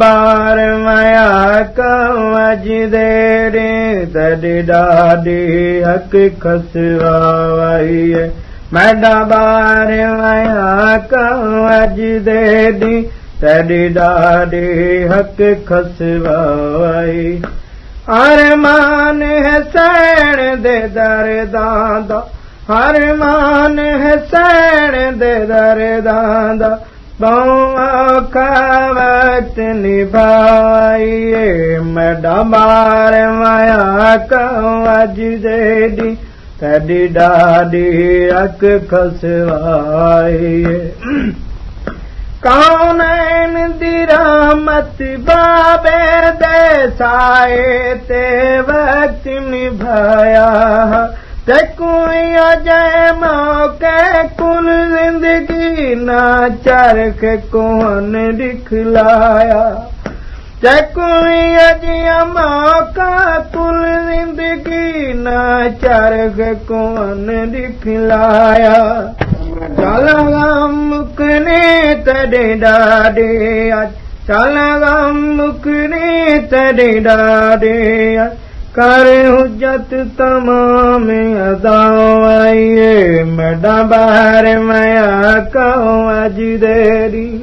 بار مايا ڪوج ديري تڏي ڏاڍي حق کسوائي ميڊا بار مايا ڪوج ديري تڏي ڏاڍي حق کسوائي هر مان دي در دادا هر مان دي در دادا وقت نڀائئي ميڊا بار مايا ڪوج ديڊي تڏي ڏاڍي اک کسوائئي ڪون درامت بابي دي سائي تي وقت نڀايا جئي موقعي ڪل ना चरख कोन मौका कुल ज़िंदगी ना चरख कोन दिखलाया? चल चल हुजत तमाम حقا وجداري